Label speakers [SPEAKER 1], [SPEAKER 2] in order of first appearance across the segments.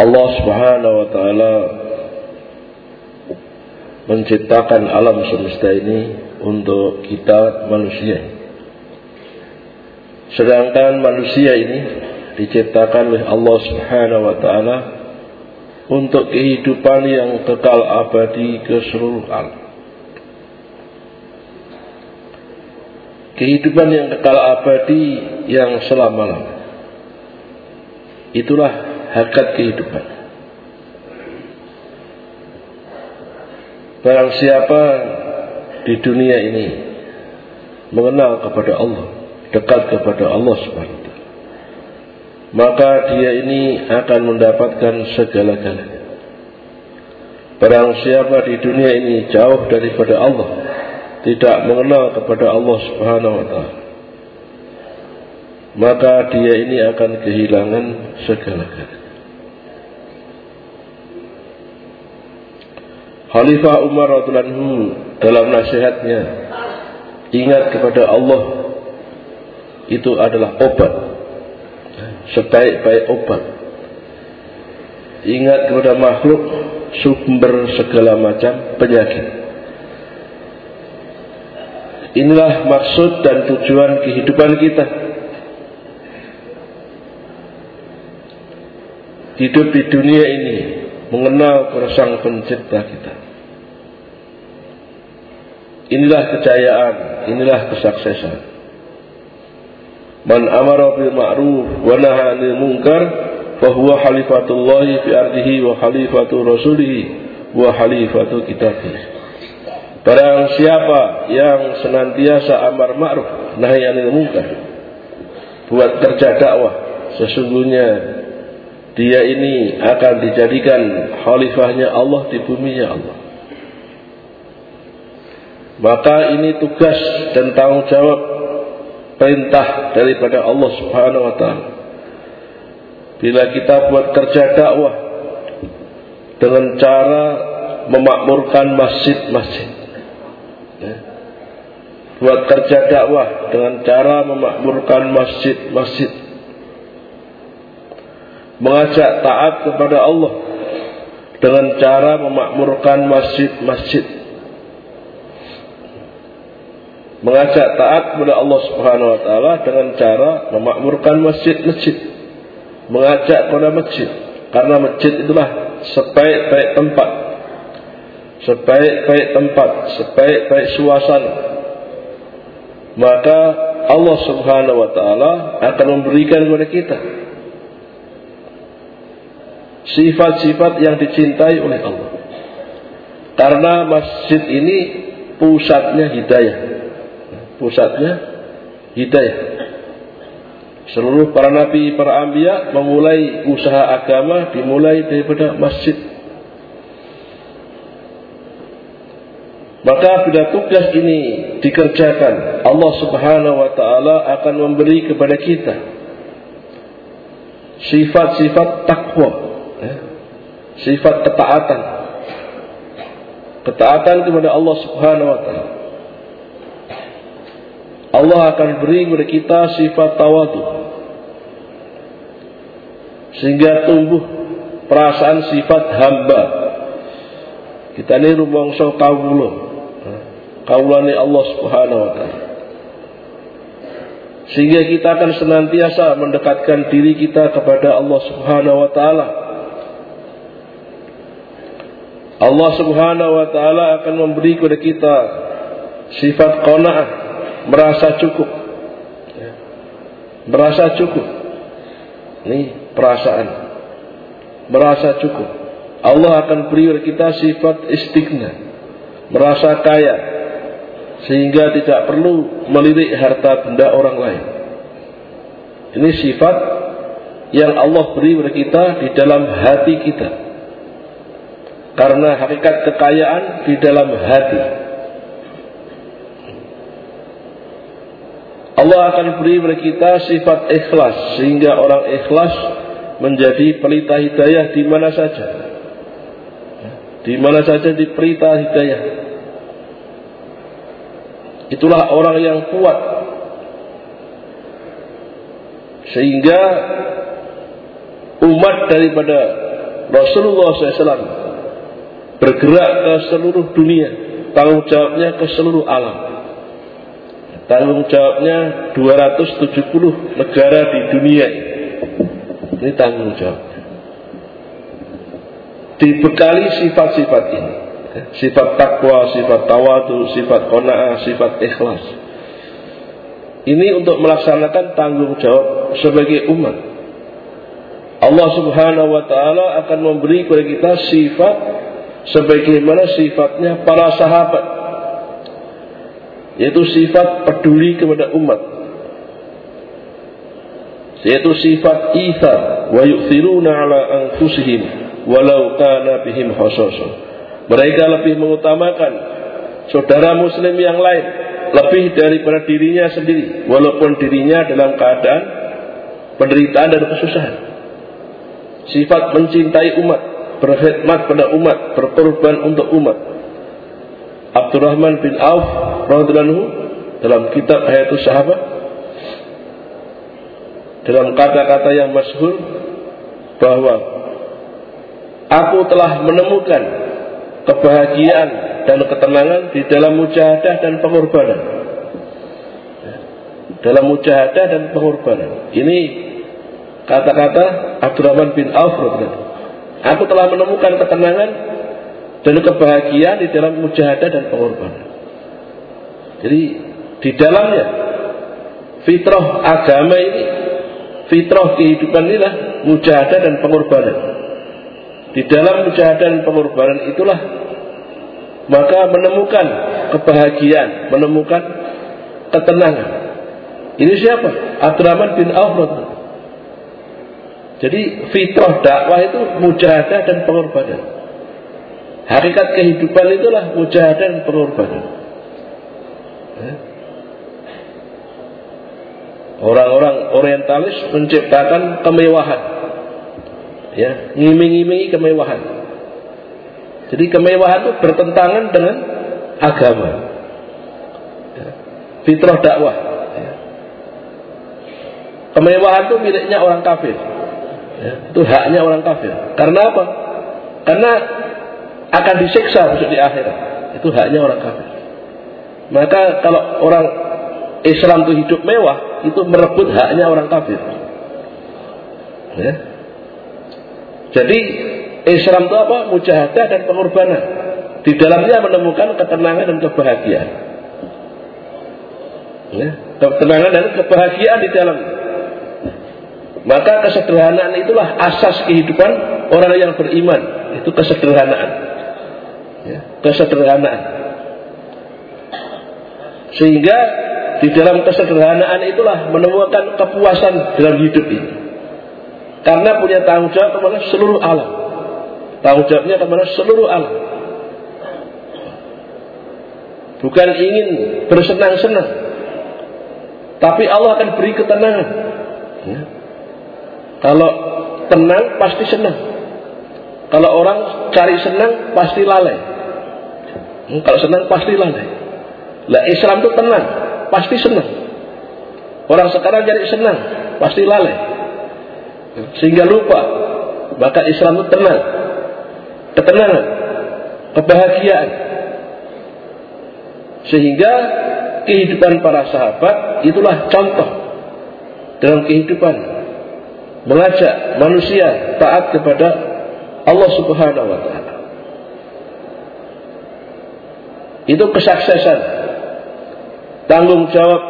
[SPEAKER 1] Allah Subhanahu wa taala menciptakan alam semesta ini untuk kita manusia. Sedangkan manusia ini diciptakan oleh Allah Subhanahu wa taala untuk kehidupan yang kekal abadi ke. Kehidupan yang kekal abadi yang selama-lamanya. Itulah hakikat kehidupan. Barang siapa di dunia ini mengenal kepada Allah, dekat kepada Allah Subhanahu maka dia ini akan mendapatkan segala-galanya. Barang siapa di dunia ini jauh daripada Allah, tidak mengenal kepada Allah Subhanahu wa taala, maka dia ini akan kehilangan segala-galanya. Khalifah Umar radhiyallahu dalam nasihatnya ingat kepada Allah itu adalah obat. Sebaik-baik obat. Ingat kepada makhluk sumber segala macam penyakit. Inilah maksud dan tujuan kehidupan kita. Hidup di dunia ini mengenal Sang Pencipta kita. Inilah kejayaan, inilah kesuksesan. Man amara bil ma'ruf wa naha 'anil munkar fa huwa khalifatullah fi ardihi wa khalifatu rasulih wa khalifatu kitabih. Barang siapa yang senantiasa amar ma'ruf nahi 'anil munkar buat kerja dakwah sesungguhnya dia ini akan dijadikan khalifahnya Allah di buminya Allah. Maka ini tugas dan tanggung jawab perintah daripada Allah Subhanahu wa taala. Bila kita buat kerja dakwah dengan cara memakmurkan masjid-masjid. Ya. Buat kerja dakwah dengan cara memakmurkan masjid-masjid mengajak taat kepada Allah dengan cara memakmurkan masjid-masjid. Mengajak taat kepada Allah Subhanahu wa taala dengan cara memakmurkan masjid-masjid. Mengajak kepada masjid karena masjid itulah sebaik-baik tempat. Sebaik-baik tempat sebaik-baik suasana. Maka Allah Subhanahu wa taala akan memberikan kepada kita sifat-sifat yang dicintai oleh Allah. Karena masjid ini pusatnya hidayah. Pusatnya hidayah. Seluruh para nabi, para ambia memulai usaha agama dimulai daripada masjid. Maka bila tugas ini dikerjakan, Allah Subhanahu wa taala akan memberi kepada kita sifat-sifat takwa sifat ketaatan. Ketaatan kepada Allah Subhanahu wa taala. Allah akan beri kepada kita sifat tawadu. Sehingga tumbuh perasaan sifat hamba. Kita ini rumangsa kawula. Kawulane Allah Subhanahu wa taala. Sehingga kita akan senantiasa mendekatkan diri kita kepada Allah Subhanahu wa taala Allah Subhanahu wa taala akan memberi kepada kita sifat qanaah, merasa cukup. Ya. Merasa cukup. Ini perasaan. Merasa cukup. Allah akan beri kepada kita sifat istighna, merasa kaya sehingga tidak perlu melirik harta benda orang lain. Ini sifat yang Allah beri kepada kita di dalam hati kita. Karena hakikat kekayaan di dalam hati. Allah akan beri kepada kita sifat ikhlas sehingga orang ikhlas menjadi pelita hidayah di mana saja. Di mana saja di pelita hidayah. Itulah orang yang kuat. Sehingga umat daripada Rasulullah SAW bergerak ke seluruh dunia, tanggung jawabnya ke seluruh alam. Tanggung jawabnya 270 negara di dunia. Ini tanggung jawab. Dibekali sifat-sifat ini. Sifat takwa, sifat tawadu, sifat kona'ah, sifat ikhlas. Ini untuk melaksanakan tanggung jawab sebagai umat. Allah Subhanahu wa taala akan memberi kepada kita sifat sebagaimana sifatnya para sahabat? Yaitu sifat peduli kepada umat. Yaitu sifat ithar. Wa yu'thiruna ala anfusihim walau kana bihim khasasa mereka lebih mengutamakan saudara muslim yang lain lebih daripada dirinya sendiri walaupun dirinya dalam keadaan penderitaan dan kesusahan. Sifat mencintai umat berkhidmat pada umat berkorban untuk umat Abdurrahman bin Auf radhiyallahu dalam kitab Hayatus Sahabat dalam kata-kata yang masyhur bahwa aku telah menemukan kebahagiaan dan ketenangan di dalam mujahadah dan pengorbanan. Dalam mujahadah dan pengorbanan. Ini kata-kata Abdurrahman bin Auf Aku telah menemukan ketenangan dan kebahagiaan di dalam mujahadah dan pengorbanan. Jadi di dalamnya fitrah agama ini, fitrah kehidupan inilah mujahadah dan pengorbanan. Di dalam mujahadah dan pengorbanan itulah maka menemukan kebahagiaan, menemukan ketenangan. Ini siapa? Abdurrahman bin Auf. Jadi fitrah dakwah itu mujahadah dan pengorbanan. Hakikat kehidupan itulah mujahadah dan pengorbanan. Orang-orang orientalis menciptakan kemewahan. Ya, ngiming-imingi kemewahan. Jadi kemewahan itu bertentangan dengan agama. Ya. Fitrah dakwah. Ya. Kemewahan itu miliknya orang kafir. Ya. Itu haknya orang kafir. Karena apa? Karena akan disiksa besok di akhirat. Itu haknya orang kafir. Maka kalau orang Islam itu hidup mewah, itu merebut haknya orang kafir. Ya. Jadi Islam itu apa? Mujahadah dan pengorbanan. Di dalamnya menemukan ketenangan dan kebahagiaan. Ya. Ketenangan dan kebahagiaan di dalam. Maka kesederhanaan itulah asas kehidupan orang yang beriman. Itu kesederhanaan ya, kesederhanaan. Sehingga di dalam kesederhanaan itulah menemukan kepuasan dalam hidup ini. Karena punya tanggung jawab kepada seluruh alam. Tanggung jawabnya kepada seluruh alam. Bukan ingin bersenang-senang. Tapi Allah akan beri ketenangan. Ya. Kalau tenang pasti senang. Kalau orang cari senang pasti lalai. Hmm, kalau senang pasti lalai. Lah Islam itu tenang, pasti senang. Orang sekarang jadi senang, pasti lalai. Sehingga lupa. Maka Islam itu tenang. Ketenangan. Kebahagiaan. Sehingga kehidupan para sahabat itulah contoh dalam kehidupan mengajak manusia taat kepada Allah Subhanahu wa taala. Itu kesuksesan. Tanggung jawab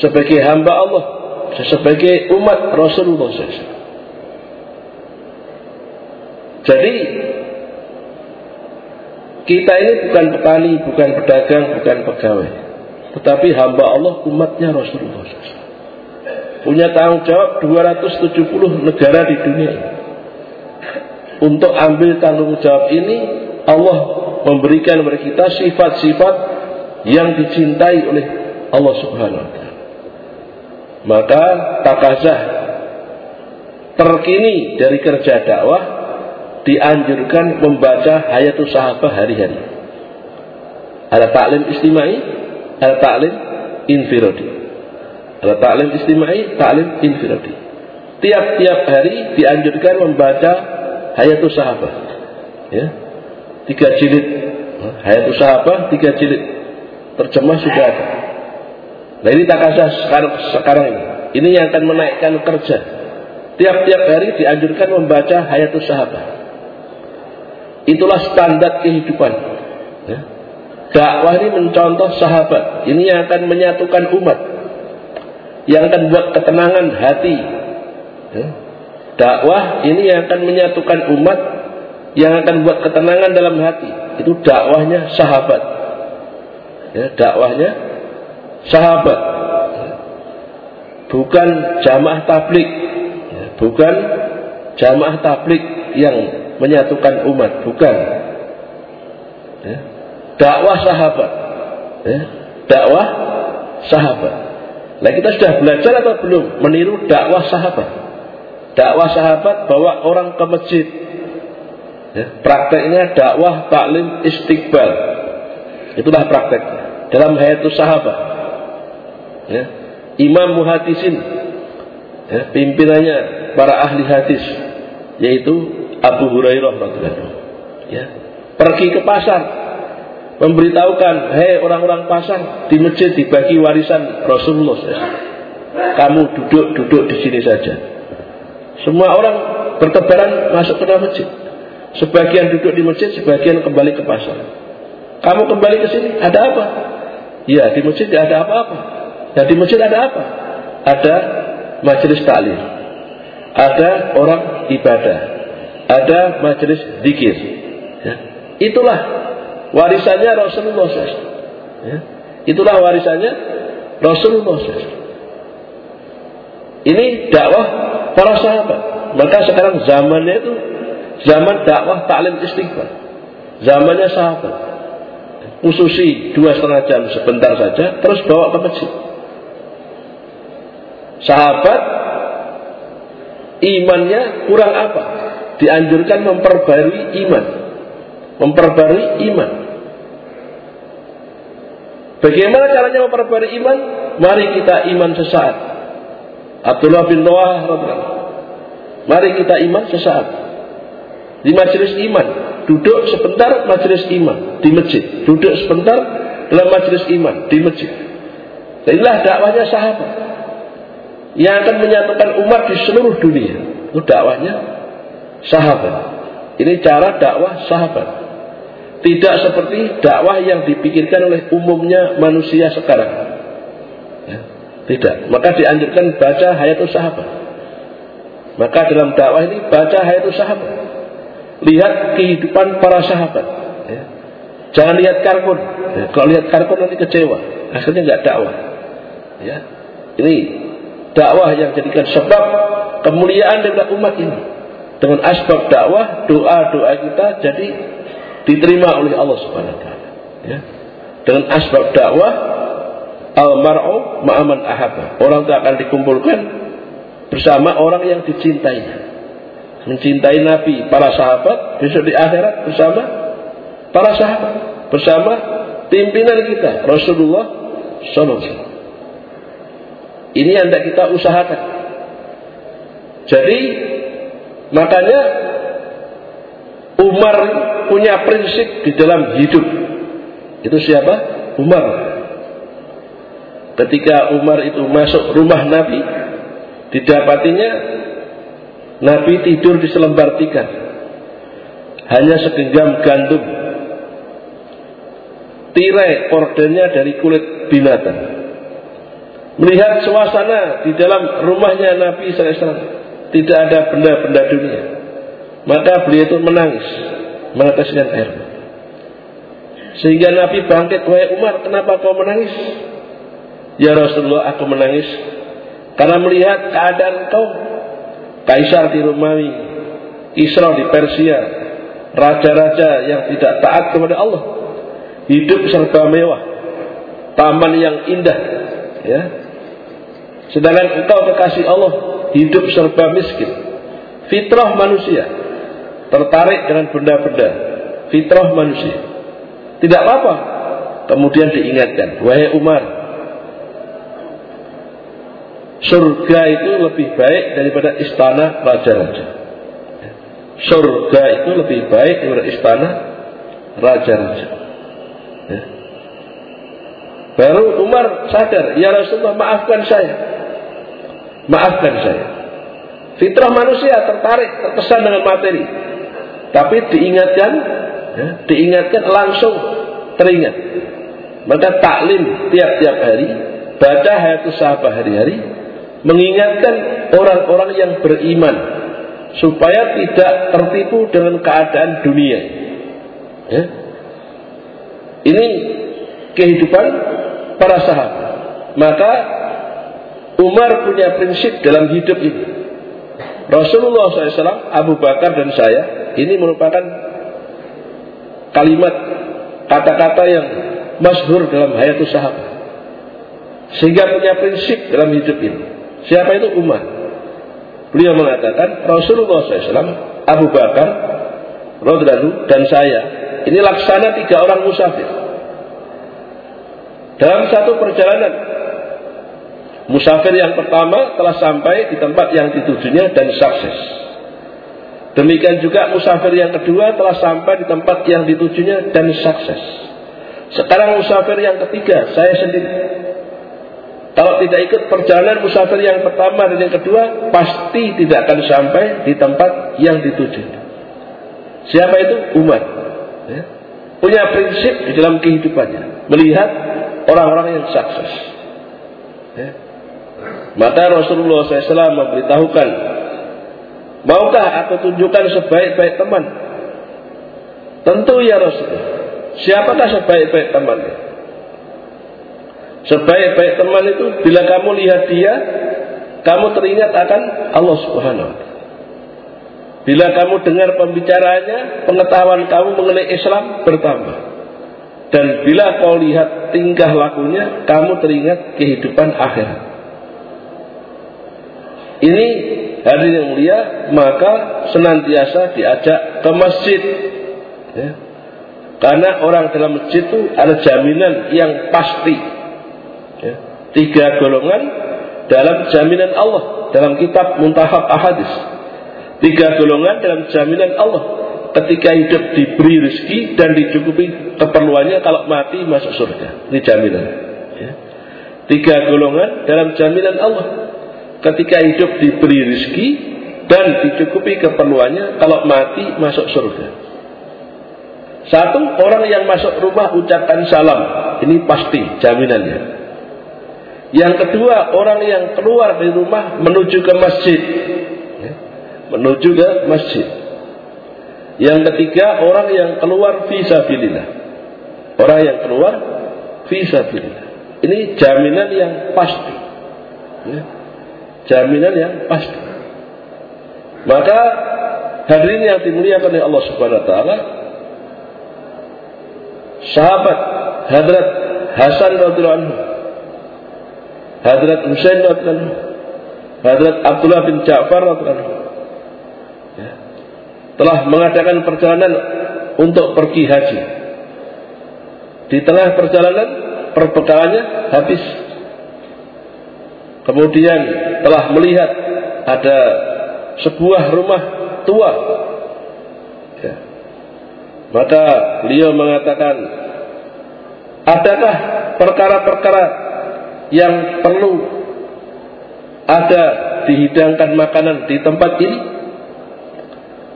[SPEAKER 1] sebagai hamba Allah, sebagai umat Rasulullah SAW. Jadi kita ini bukan petani, bukan pedagang, bukan pegawai, tetapi hamba Allah, umatnya Rasulullah SAW. Punya tanggung jawab 270 negara di dunia. Untuk ambil tanggung jawab ini, Allah memberikan kepada kita sifat-sifat yang dicintai oleh Allah Subhanahu wa taala. Maka takazah terkini dari kerja dakwah dianjurkan membaca hayatul sahabat hari-hari. Ada taklim istimai, ada taklim infiradi. Ada taklim istimai, taklim infiradi. Tiap-tiap hari dianjurkan membaca Hayatus Sahabat. Ya. Tiga jilid. Hayatus Sahabat, tiga jilid. Terjemah sudah ada. Nah ini takasah sekarang, sekarang ini. Ini yang akan menaikkan kerja. Tiap-tiap hari dianjurkan membaca Hayatus Sahabat. Itulah standar kehidupan. Ya. Dakwah ini mencontoh sahabat. Ini yang akan menyatukan umat. Yang akan buat ketenangan hati. Ya. Dakwah ini yang akan menyatukan umat. Yang akan buat ketenangan dalam hati. Itu dakwahnya sahabat. Ya, dakwahnya sahabat. Bukan jamaah tablik. Ya, bukan jamaah tablik yang menyatukan umat. Bukan. Ya dakwah sahabat. Ya, dakwah sahabat. Nah kita sudah belajar atau belum meniru dakwah sahabat? Dakwah sahabat bawa orang ke masjid. Ya, prakteknya dakwah taklim istiqbal. Itulah praktek dalam hayat sahabat. Ya, Imam muhadisin, ya, pimpinannya para ahli hadis, yaitu Abu Hurairah. Ya, pergi ke pasar, memberitahukan, hei orang-orang pasar di masjid dibagi warisan Rasulullah. Kamu duduk-duduk di sini saja. Semua orang bertebaran masuk ke dalam masjid. Sebagian duduk di masjid, sebagian kembali ke pasar. Kamu kembali ke sini, ada apa? Ya, di masjid ada apa-apa. Dan di masjid ada apa? Ada majelis taklim. Ada orang ibadah. Ada majelis zikir. Ya. Itulah Warisannya Rasulullah SAW. Ya. Itulah warisannya Rasulullah SAW. Ini dakwah para sahabat. Maka sekarang zamannya itu zaman dakwah taklim istighfar. Zamannya sahabat. Khususi dua setengah jam sebentar saja, terus bawa ke masjid. Sahabat imannya kurang apa? Dianjurkan memperbarui iman memperbarui iman. Bagaimana caranya memperbarui iman? Mari kita iman sesaat. Abdullah bin Noah Mari kita iman sesaat. Di majelis iman, duduk sebentar majelis iman di masjid, duduk sebentar dalam majelis iman di masjid. inilah dakwahnya sahabat yang akan menyatukan umat di seluruh dunia. Itu dakwahnya sahabat. Ini cara dakwah sahabat. Tidak seperti dakwah yang dipikirkan oleh umumnya manusia sekarang. Ya, tidak. Maka dianjurkan baca hayatul sahabat. Maka dalam dakwah ini baca hayatul sahabat. Lihat kehidupan para sahabat. Ya. Jangan lihat karbon. Ya, kalau lihat karbon nanti kecewa. Akhirnya nggak dakwah. Ya. Ini dakwah yang jadikan sebab kemuliaan dari umat ini. Dengan asbab dakwah, doa-doa kita jadi diterima oleh Allah Subhanahu wa taala. Ya. Dengan asbab dakwah al-mar'u ma'aman ahaba. Orang itu akan dikumpulkan bersama orang yang dicintainya. Mencintai Nabi, para sahabat, besok di akhirat bersama para sahabat, bersama pimpinan kita, Rasulullah SAW. Ini yang kita usahakan. Jadi makanya Umar punya prinsip di dalam hidup. Itu siapa? Umar. Ketika Umar itu masuk rumah Nabi, didapatinya Nabi tidur di selembar tikar. Hanya segenggam gandum. Tirai ordernya dari kulit binatang. Melihat suasana di dalam rumahnya Nabi SAW. Tidak ada benda-benda dunia. Maka beliau itu menangis meneteskan air. Sehingga Nabi bangkit wahai Umar kenapa kau menangis? Ya Rasulullah aku menangis karena melihat keadaan kau. Kaisar di Romawi Isra di Persia raja-raja yang tidak taat kepada Allah hidup serba mewah taman yang indah ya. Sedangkan engkau kekasih Allah hidup serba miskin fitrah manusia tertarik dengan benda-benda fitrah manusia. Tidak apa-apa. Kemudian diingatkan, wahai Umar, surga itu lebih baik daripada istana raja-raja. surga itu lebih baik daripada istana raja-raja. Ya. Baru Umar sadar, ya Rasulullah maafkan saya. Maafkan saya. Fitrah manusia tertarik, terkesan dengan materi. Tapi diingatkan, ya, diingatkan langsung teringat. Maka taklim tiap-tiap hari, baca hayatus sahabat hari-hari, mengingatkan orang-orang yang beriman supaya tidak tertipu dengan keadaan dunia. Ya. Ini kehidupan para sahabat. Maka Umar punya prinsip dalam hidup ini. Rasulullah SAW, Abu Bakar dan saya, ini merupakan kalimat kata-kata yang masyhur dalam hayatus sahabat. Sehingga punya prinsip dalam hidup ini. Siapa itu Umar? Beliau mengatakan Rasulullah SAW, Abu Bakar, Rodhanu dan saya ini laksana tiga orang musafir. Dalam satu perjalanan, musafir yang pertama telah sampai di tempat yang ditujunya dan sukses. Demikian juga musafir yang kedua telah sampai di tempat yang ditujunya dan sukses. Sekarang musafir yang ketiga, saya sendiri. Kalau tidak ikut perjalanan musafir yang pertama dan yang kedua, pasti tidak akan sampai di tempat yang dituju. Siapa itu? Umar. Ya. Punya prinsip di dalam kehidupannya. Melihat orang-orang yang sukses. Ya. Maka Rasulullah SAW memberitahukan, maukah aku tunjukkan sebaik-baik teman? Tentu ya Rasulullah. Siapakah sebaik-baik temannya? Sebaik-baik teman itu bila kamu lihat dia, kamu teringat akan Allah Subhanahu wa Bila kamu dengar pembicaraannya, pengetahuan kamu mengenai Islam bertambah. Dan bila kau lihat tingkah lakunya, kamu teringat kehidupan akhirat. Ini hari yang mulia, maka senantiasa diajak ke masjid. Ya. Karena orang dalam masjid itu ada jaminan yang pasti Ya. Tiga golongan dalam jaminan Allah dalam kitab Muntahab Ahadis. Tiga golongan dalam jaminan Allah ketika hidup diberi rezeki dan dicukupi keperluannya kalau mati masuk surga. Ini jaminan. Ya. Tiga golongan dalam jaminan Allah ketika hidup diberi rezeki dan dicukupi keperluannya kalau mati masuk surga. Satu orang yang masuk rumah ucapkan salam, ini pasti jaminannya. Yang kedua, orang yang keluar dari rumah menuju ke masjid. Ya, menuju ke masjid. Yang ketiga, orang yang keluar visabilillah. Orang yang keluar visabilillah. Ini jaminan yang pasti. Ya, jaminan yang pasti. Maka hadirin yang dimuliakan oleh Allah Subhanahu wa taala, sahabat Hadrat Hasan radhiyallahu anhu Hadrat Husain radhiyallahu Hadrat Abdullah bin Ja'far radhiyallahu ya, telah mengadakan perjalanan untuk pergi haji. Di tengah perjalanan perbekalannya habis. Kemudian telah melihat ada sebuah rumah tua. Ya. Maka beliau mengatakan, adakah perkara-perkara yang perlu ada dihidangkan makanan di tempat ini?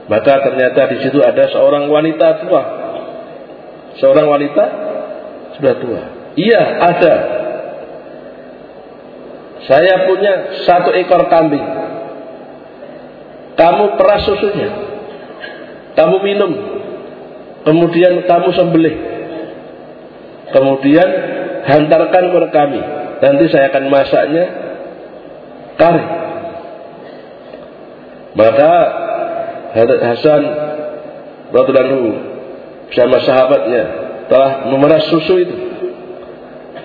[SPEAKER 1] Maka ternyata di situ ada seorang wanita tua. Seorang wanita sudah tua. Iya, ada. Saya punya satu ekor kambing. Kamu peras susunya. Kamu minum. Kemudian kamu sembelih. Kemudian hantarkan kepada kami nanti saya akan masaknya kari. Maka Hasan radhiyallahu bersama sahabatnya telah memeras susu itu.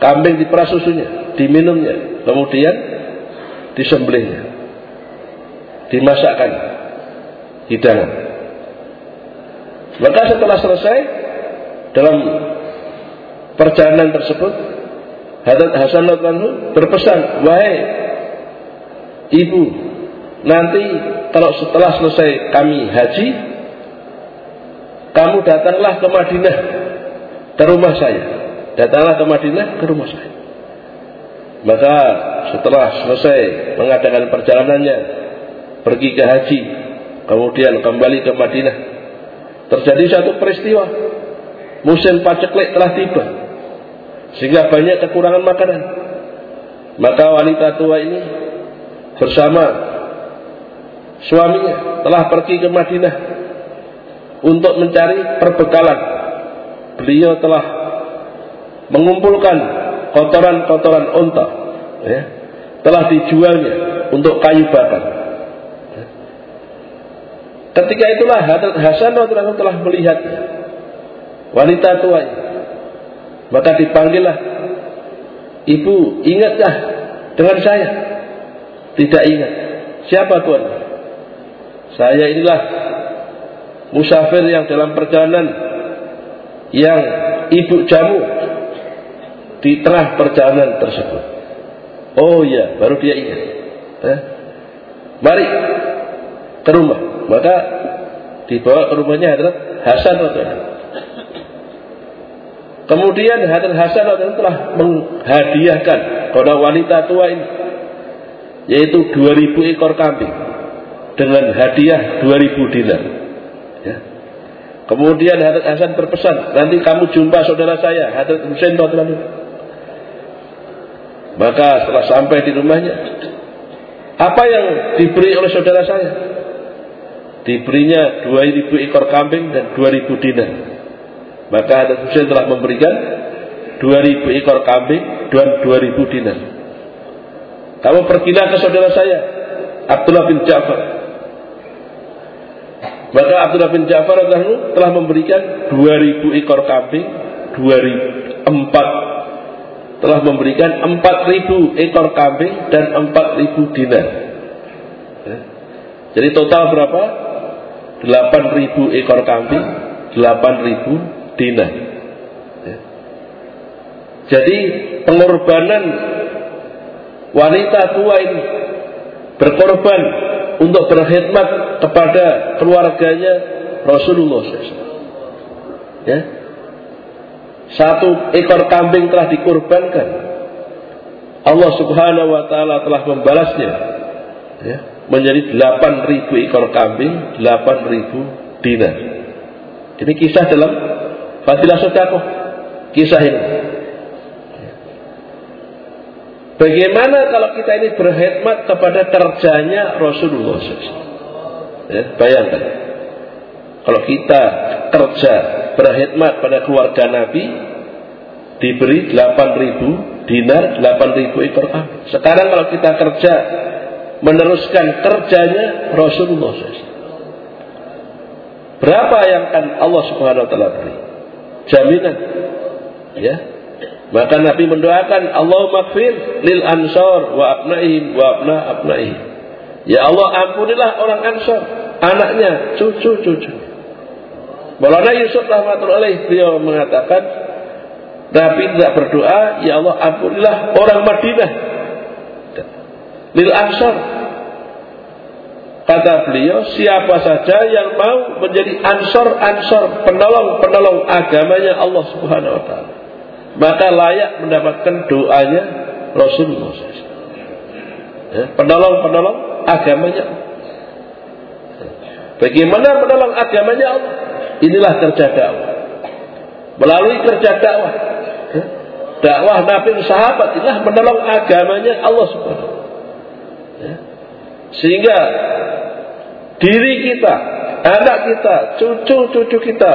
[SPEAKER 1] Kambing diperas susunya, diminumnya, kemudian disembelihnya. Dimasakkan hidangan. Maka setelah selesai dalam perjalanan tersebut Hasan berpesan, wahai ibu, nanti kalau setelah selesai kami haji, kamu datanglah ke Madinah ke rumah saya. Datanglah ke Madinah ke rumah saya. Maka setelah selesai mengadakan perjalanannya pergi ke haji, kemudian kembali ke Madinah, terjadi satu peristiwa. Musim paceklik telah tiba. Sehingga banyak kekurangan makanan. Maka wanita tua ini bersama suaminya telah pergi ke Madinah untuk mencari perbekalan. Beliau telah mengumpulkan kotoran-kotoran unta, ya, telah dijualnya untuk kayu bakar. Ketika itulah Hasan radhiyallahu telah melihat wanita tua. Maka dipanggillah, ibu ingatkah dengan saya? Tidak ingat. Siapa tuan? Saya inilah musafir yang dalam perjalanan yang ibu jamu di tengah perjalanan tersebut. Oh iya, baru dia ingat. Eh? Mari ke rumah. Maka dibawa ke rumahnya adalah Hasan Kemudian Hasan Hasan radhiyallahu telah menghadiahkan kepada wanita tua ini yaitu 2000 ekor kambing dengan hadiah 2000 dinar. Ya. Kemudian Hadrat Hasan berpesan, nanti kamu jumpa saudara saya, Hadrat Husain radhiyallahu maka setelah sampai di rumahnya, apa yang diberi oleh saudara saya? Diberinya 2000 ekor kambing dan 2000 dinar. Maka Hadrat Husain telah memberikan 2000 ekor kambing dan 2000 dinar. Kamu pergilah ke saudara saya, Abdullah bin Ja'far. Maka Abdullah bin Ja'far telah memberikan 2000 ekor kambing, 2000 empat telah memberikan 4000 ekor kambing dan 4000 dinar. Ya. Jadi total berapa? 8000 ekor kambing, 8000 dinar. Ya. Jadi pengorbanan wanita tua ini berkorban untuk berkhidmat kepada keluarganya Rasulullah SAW. Ya, satu ekor kambing telah dikorbankan. Allah Subhanahu wa taala telah membalasnya ya, menjadi 8000 ekor kambing, 8000 dinar. Ini kisah dalam Fadilah Sedekah. Kisah ini. Bagaimana kalau kita ini berkhidmat kepada kerjanya Rasulullah SAW? Ya, bayangkan. Kalau kita kerja berkhidmat pada keluarga Nabi diberi 8.000 dinar 8.000 ekor kambing. Sekarang kalau kita kerja meneruskan kerjanya Rasulullah SAW. Berapa yang akan Allah Subhanahu wa taala beri? Jaminan. Ya. Maka Nabi mendoakan Allah maghfir lil ansor wa abnaihim wa abna abnaihim. Ya Allah ampunilah orang ansor, anaknya, cucu-cucu. Maulana Yusuf rahmatullah beliau mengatakan Nabi tidak berdoa Ya Allah ampunilah orang Madinah. Lil Ansar. Kata beliau Siapa saja yang mau menjadi ansor-ansor Penolong-penolong agamanya Allah subhanahu wa ta'ala Maka layak mendapatkan doanya Rasulullah SAW ya, Penolong-penolong agamanya. Bagaimana penolong agamanya Allah Inilah kerja dakwah. Melalui kerja dakwah. Dakwah Nabi sahabat inilah menolong agamanya Allah Subhanahu ya. Sehingga diri kita, anak kita, cucu-cucu kita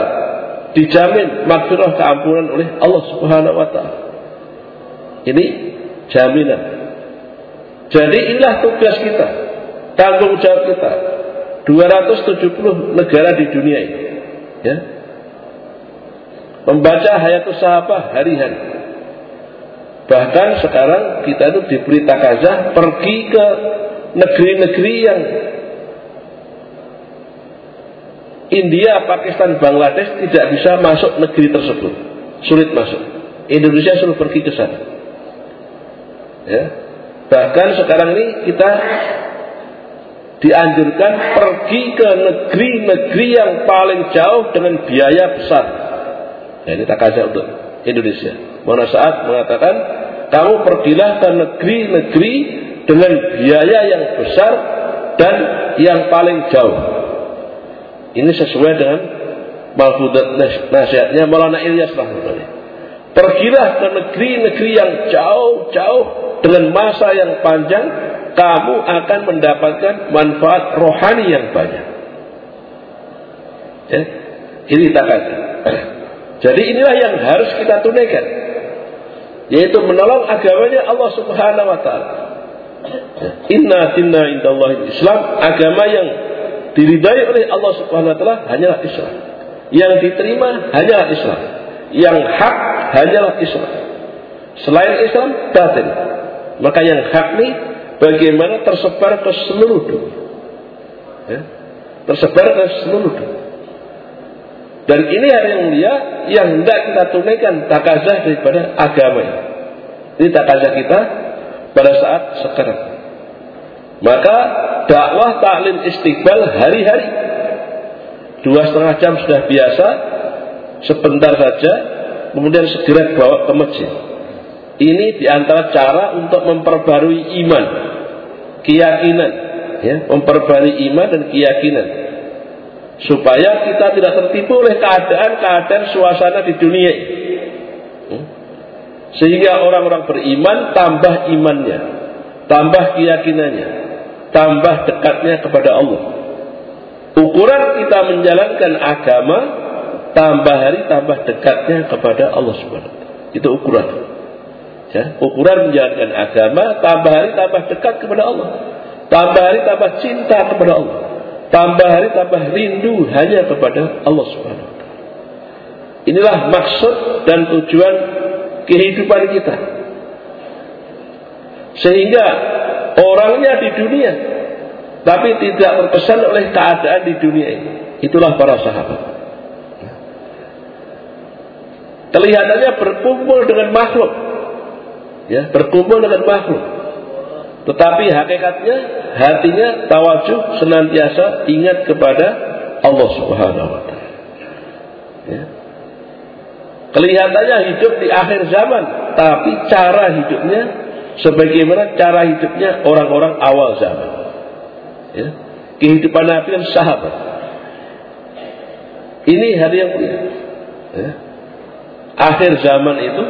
[SPEAKER 1] dijamin maghfirah keampunan oleh Allah Subhanahu wa taala. Ini jaminan. Jadi inilah tugas kita, tanggung jawab kita. 270 negara di dunia ini ya. Membaca hayatus sahabat hari-hari. Bahkan sekarang kita itu diberi takazah pergi ke negeri-negeri yang India, Pakistan, Bangladesh tidak bisa masuk negeri tersebut. Sulit masuk. Indonesia suruh pergi ke sana. Ya. Bahkan sekarang ini kita dianjurkan pergi ke negeri-negeri yang paling jauh dengan biaya besar. Nah, ini takazah untuk Indonesia. Mana saat mengatakan kamu pergilah ke negeri-negeri dengan biaya yang besar dan yang paling jauh. Ini sesuai dengan malfudat nasihatnya Maulana Ilyas rahmatullah. Pergilah ke negeri-negeri yang jauh-jauh dengan masa yang panjang, kamu akan mendapatkan manfaat rohani yang banyak. Ya, ini takazah. Jadi inilah yang harus kita tunaikan. Yaitu menolong agamanya Allah subhanahu wa ta'ala. Inna dinna indallahi Islam. Agama yang diridai oleh Allah subhanahu wa ta'ala hanyalah Islam. Yang diterima hanyalah Islam. Yang hak hanyalah Islam. Selain Islam, batin. Maka yang hak ini bagaimana tersebar ke seluruh dunia. Ya? Tersebar ke seluruh dunia. Dan ini hari yang mulia yang tidak kita tunaikan takazah daripada agama ini. Ini takazah kita pada saat sekarang. Maka dakwah taklim istiqbal hari-hari. Dua setengah jam sudah biasa. Sebentar saja. Kemudian segera bawa ke masjid. Ini di antara cara untuk memperbarui iman. Keyakinan. Ya, memperbarui iman dan keyakinan supaya kita tidak tertipu oleh keadaan-keadaan suasana di dunia hmm? sehingga orang-orang beriman tambah imannya tambah keyakinannya tambah dekatnya kepada Allah ukuran kita menjalankan agama tambah hari tambah dekatnya kepada Allah Subhanahu itu ukuran ya, ukuran menjalankan agama tambah hari tambah dekat kepada Allah tambah hari tambah cinta kepada Allah tambah hari tambah rindu hanya kepada Allah Subhanahu. Inilah maksud dan tujuan kehidupan kita. Sehingga orangnya di dunia tapi tidak terkesan oleh keadaan di dunia ini. Itulah para sahabat. Kelihatannya berkumpul dengan makhluk. Ya, berkumpul dengan makhluk. Tetapi hakikatnya hatinya tawajuh senantiasa ingat kepada Allah Subhanahu wa taala. Ya. Kelihatannya hidup di akhir zaman, tapi cara hidupnya sebagaimana cara hidupnya orang-orang awal zaman. Ya. Kehidupan Nabi dan sahabat. Ini hari yang mulia. Ya. Akhir zaman itu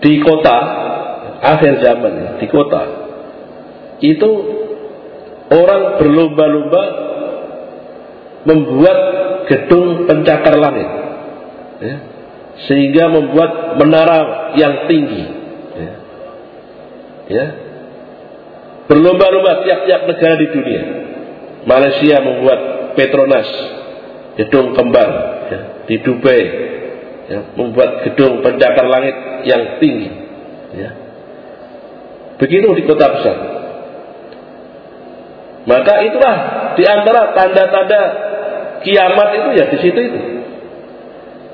[SPEAKER 1] di kota akhir zaman ya, di kota itu orang berlomba-lomba membuat gedung pencakar langit ya, sehingga membuat menara yang tinggi ya, ya. berlomba-lomba tiap-tiap negara di dunia Malaysia membuat Petronas gedung kembar ya, di Dubai ya, membuat gedung pencakar langit yang tinggi ya, Begitu di kota besar. Maka itulah di antara tanda-tanda kiamat itu ya di situ itu.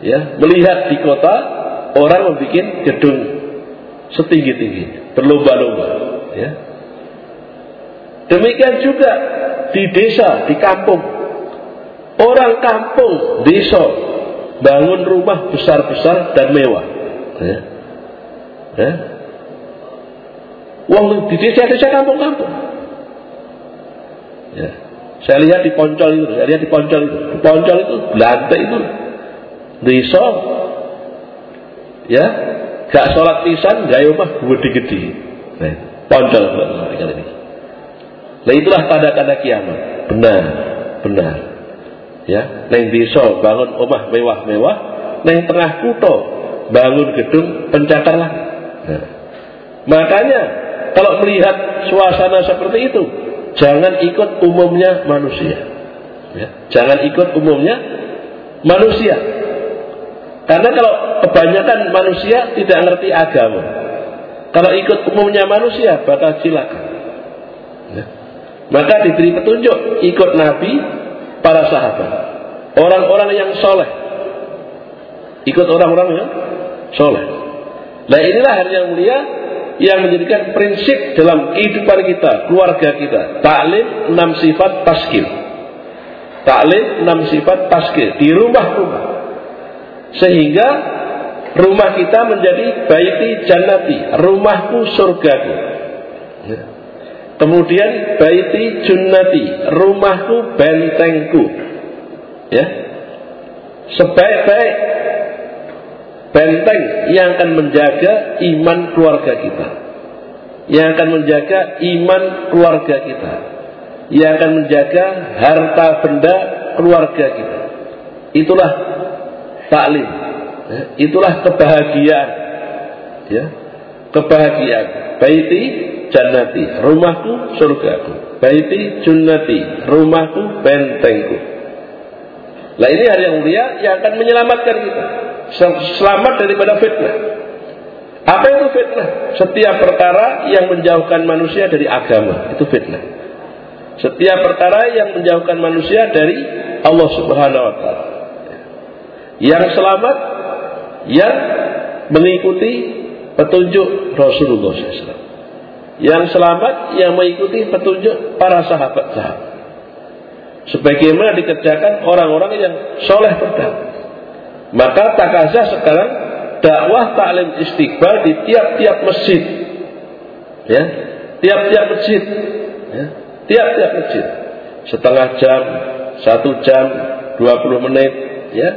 [SPEAKER 1] Ya, melihat di kota orang membuat gedung setinggi-tinggi, berlomba-lomba, ya. Demikian juga di desa, di kampung. Orang kampung, desa bangun rumah besar-besar dan mewah. Ya. Ya. Wong di desa-desa kampung-kampung. Ya. Saya lihat di Poncol itu, saya lihat di Poncol itu. Di Poncol itu lantai itu desa ya gak sholat pisan gak rumah gede-gede. Nah, Poncol kali ini. Nah itulah tanda-tanda kiamat. Benar, benar. Ya, neng desa bangun rumah mewah-mewah, neng tengah kuto bangun gedung pencakar lah. Nah, makanya kalau melihat suasana seperti itu, jangan ikut umumnya manusia. Ya, jangan ikut umumnya manusia. Karena kalau kebanyakan manusia tidak ngerti agama. Kalau ikut umumnya manusia bakal cilaka. Ya. Maka diberi petunjuk ikut Nabi para sahabat. Orang-orang yang soleh. Ikut orang-orang yang soleh. Nah inilah hari yang mulia yang menjadikan prinsip dalam kehidupan kita, keluarga kita. Taklim enam sifat taskil. Taklim enam sifat taskil di rumah-rumah. Sehingga rumah kita menjadi baiti jannati, rumahku surgaku. Kemudian baiti junnati, rumahku bentengku. Ya. Sebaik-baik benteng yang akan menjaga iman keluarga kita. Yang akan menjaga iman keluarga kita. Yang akan menjaga harta benda keluarga kita. Itulah taklim. Ya, itulah kebahagiaan. Ya. Kebahagiaan. Baiti jannati, rumahku surgaku. Baiti junnati, rumahku bentengku. Nah ini hari yang mulia yang akan menyelamatkan kita selamat daripada fitnah. Apa itu fitnah? Setiap perkara yang menjauhkan manusia dari agama itu fitnah. Setiap perkara yang menjauhkan manusia dari Allah Subhanahu wa taala. Yang selamat yang mengikuti petunjuk Rasulullah SAW. Yang selamat yang mengikuti petunjuk para sahabat-sahabat. Sebagaimana dikerjakan orang-orang yang soleh pertama. Maka takazah sekarang dakwah taklim istiqbal di tiap-tiap masjid. Ya, tiap-tiap masjid. Ya, tiap-tiap masjid. Setengah jam, satu jam, dua puluh menit. Ya,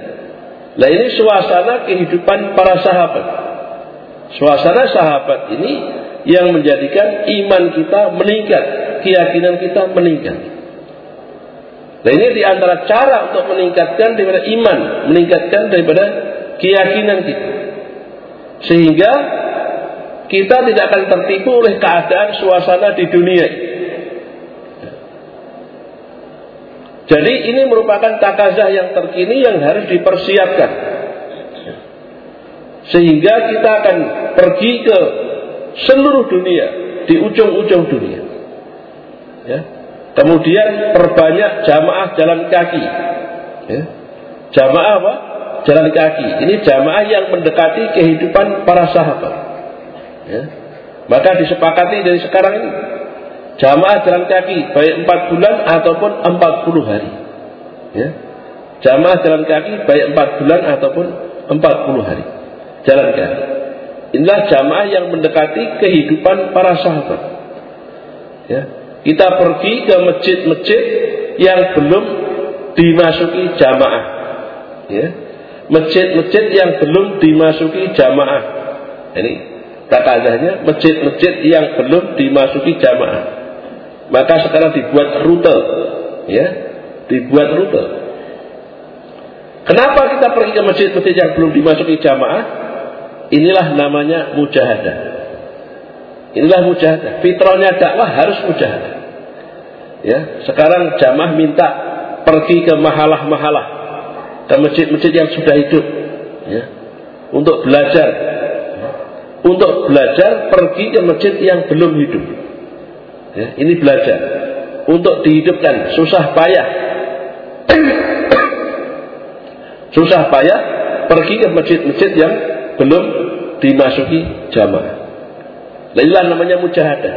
[SPEAKER 1] Nah ini suasana kehidupan para sahabat. Suasana sahabat ini yang menjadikan iman kita meningkat, keyakinan kita meningkat. Nah ini di antara cara untuk meningkatkan daripada iman, meningkatkan daripada keyakinan kita. Sehingga kita tidak akan tertipu oleh keadaan suasana di dunia. Jadi ini merupakan takazah yang terkini yang harus dipersiapkan. Sehingga kita akan pergi ke seluruh dunia, di ujung-ujung dunia. Ya. Kemudian perbanyak jamaah jalan kaki. Ya. Jamaah apa? Jalan kaki. Ini jamaah yang mendekati kehidupan para sahabat. Ya. Maka disepakati dari sekarang ini. Jamaah jalan kaki baik 4 bulan ataupun 40 hari. Ya. Jamaah jalan kaki baik 4 bulan ataupun 40 hari. Jalan kaki. Inilah jamaah yang mendekati kehidupan para sahabat. Ya. Kita pergi ke masjid-masjid yang belum dimasuki jamaah. Ya. Masjid-masjid yang belum dimasuki jamaah. Ini takazahnya masjid-masjid yang belum dimasuki jamaah. Maka sekarang dibuat rute, ya, dibuat rute. Kenapa kita pergi ke masjid-masjid yang belum dimasuki jamaah? Inilah namanya mujahadah. Inilah mujahadah. Fitrahnya dakwah harus mujahadah. Ya, sekarang jamaah minta pergi ke mahalah-mahalah, ke masjid-masjid yang sudah hidup, ya, untuk belajar. Untuk belajar pergi ke masjid yang belum hidup. Ya, ini belajar. Untuk dihidupkan susah payah. susah payah pergi ke masjid-masjid yang belum dimasuki jamaah. Inilah namanya mujahadah.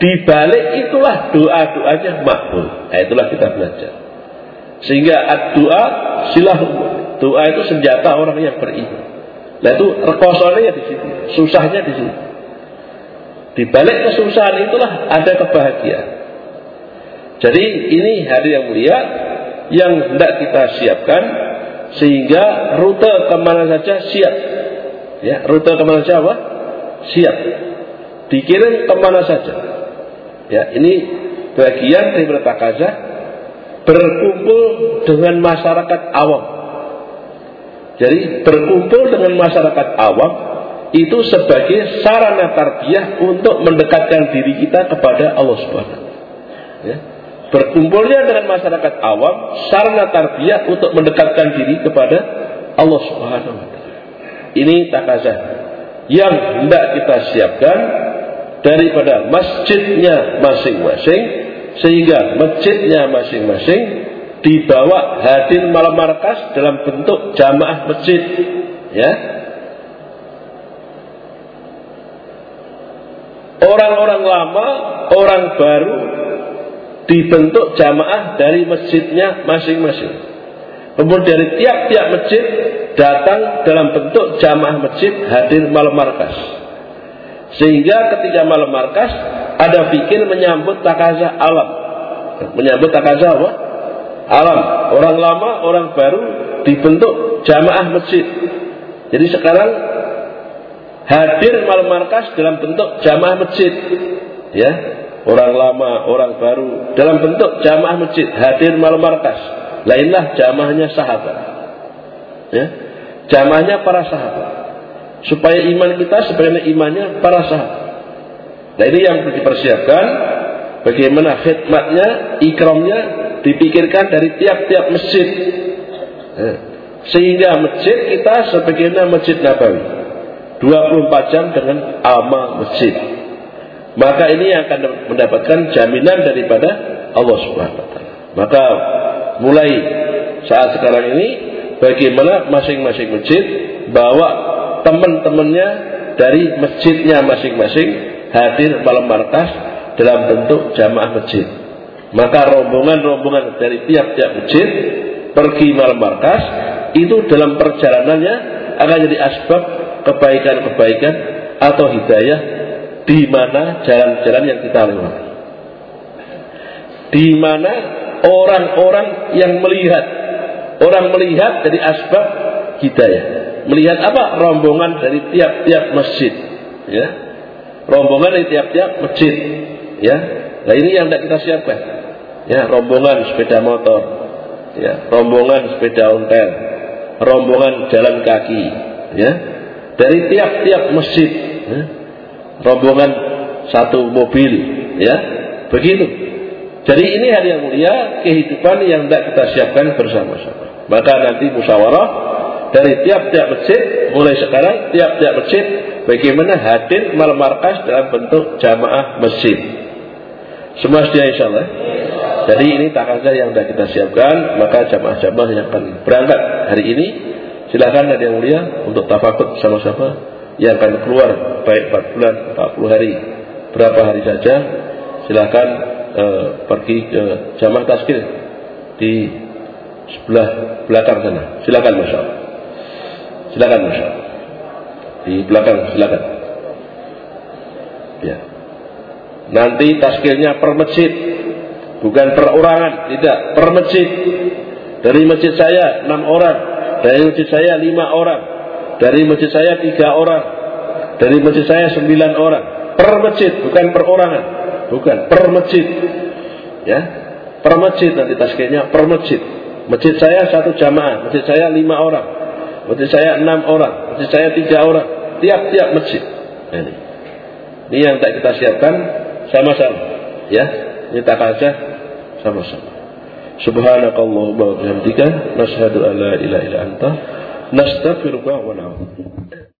[SPEAKER 1] Di balik itulah doa-doanya makbul. Nah, itulah kita belajar. Sehingga doa silah doa itu senjata orang yang beriman. Nah itu rekosonya di situ, susahnya di situ. Di balik kesusahan itulah ada kebahagiaan. Jadi ini hari yang mulia yang hendak kita siapkan sehingga rute ke mana saja siap. Ya, rute ke mana saja apa? Siap. Dikirim ke mana saja. Ya, ini bagian dari takazah berkumpul dengan masyarakat awam. Jadi berkumpul dengan masyarakat awam itu sebagai sarana tarbiyah untuk mendekatkan diri kita kepada Allah Subhanahu. Ya. Berkumpulnya dengan masyarakat awam sarana tarbiyah untuk mendekatkan diri kepada Allah Subhanahu wa Ini takazah yang hendak kita siapkan daripada masjidnya masing-masing sehingga masjidnya masing-masing dibawa hadir malam markas dalam bentuk jamaah masjid ya orang lama, orang baru dibentuk jamaah dari masjidnya masing-masing. Kemudian dari tiap-tiap masjid datang dalam bentuk jamaah masjid hadir malam markas. Sehingga ketika malam markas ada pikir menyambut takaza alam. Menyambut takaza apa? Alam. Orang lama, orang baru dibentuk jamaah masjid. Jadi sekarang hadir malam markas dalam bentuk jamaah masjid. Ya, orang lama, orang baru dalam bentuk jamaah masjid hadir malam markas. Lainlah jamaahnya sahabat. Ya. Jamaahnya para sahabat. Supaya iman kita sebagaimana imannya para sahabat. Nah ini yang perlu dipersiapkan bagaimana khidmatnya, ikramnya dipikirkan dari tiap-tiap masjid. Ya. Sehingga masjid kita sebagaimana masjid Nabawi. 24 jam dengan amal masjid maka ini akan mendapatkan jaminan daripada Allah Subhanahu wa taala. Maka mulai saat sekarang ini bagaimana masing-masing masjid bawa teman-temannya dari masjidnya masing-masing hadir malam markas dalam bentuk jamaah masjid. Maka rombongan-rombongan dari tiap-tiap masjid pergi malam markas itu dalam perjalanannya akan jadi asbab kebaikan-kebaikan atau hidayah di mana jalan-jalan yang kita lewati. Di mana orang-orang yang melihat, orang melihat dari asbab hidayah. Melihat apa? Rombongan dari tiap-tiap masjid, ya. Rombongan dari tiap-tiap masjid, ya. Nah ini yang tidak kita siapkan. Ya, rombongan sepeda motor, ya, rombongan sepeda ontel, rombongan jalan kaki, ya. Dari tiap-tiap masjid, ya rombongan satu mobil, ya, begitu. Jadi ini hari yang mulia, kehidupan yang tidak kita siapkan bersama-sama. Maka nanti musyawarah dari tiap-tiap masjid, mulai sekarang tiap-tiap masjid, bagaimana hadir malam markas dalam bentuk jamaah masjid. Semua sedia insya Allah. Jadi ini takazah yang sudah kita siapkan, maka jamaah-jamaah yang akan berangkat hari ini, silakan hari yang mulia untuk tafakut sama-sama yang akan keluar baik 4 bulan, 40 hari, berapa hari saja, silahkan e, pergi ke jamaah taskil di sebelah belakang sana. Silakan Masya Allah. Silakan Masya Allah. Di belakang silakan. Ya. Nanti taskilnya per masjid, bukan perorangan, tidak per masjid. Dari masjid saya enam orang, dari masjid saya lima orang, dari masjid saya tiga orang. Dari masjid saya sembilan orang. Per masjid, bukan perorangan. Bukan, per masjid. Ya, per masjid nanti taskenya per masjid. Masjid saya satu jamaah, masjid saya lima orang, masjid saya enam orang, masjid saya tiga orang, tiap-tiap masjid. Nah, ini. ini yang tak kita siapkan sama-sama. Ya, ini tak aja sama-sama. Subhanakallahumma wa bihamdika nashhadu an la ilaha illa anta nastaghfiruka wa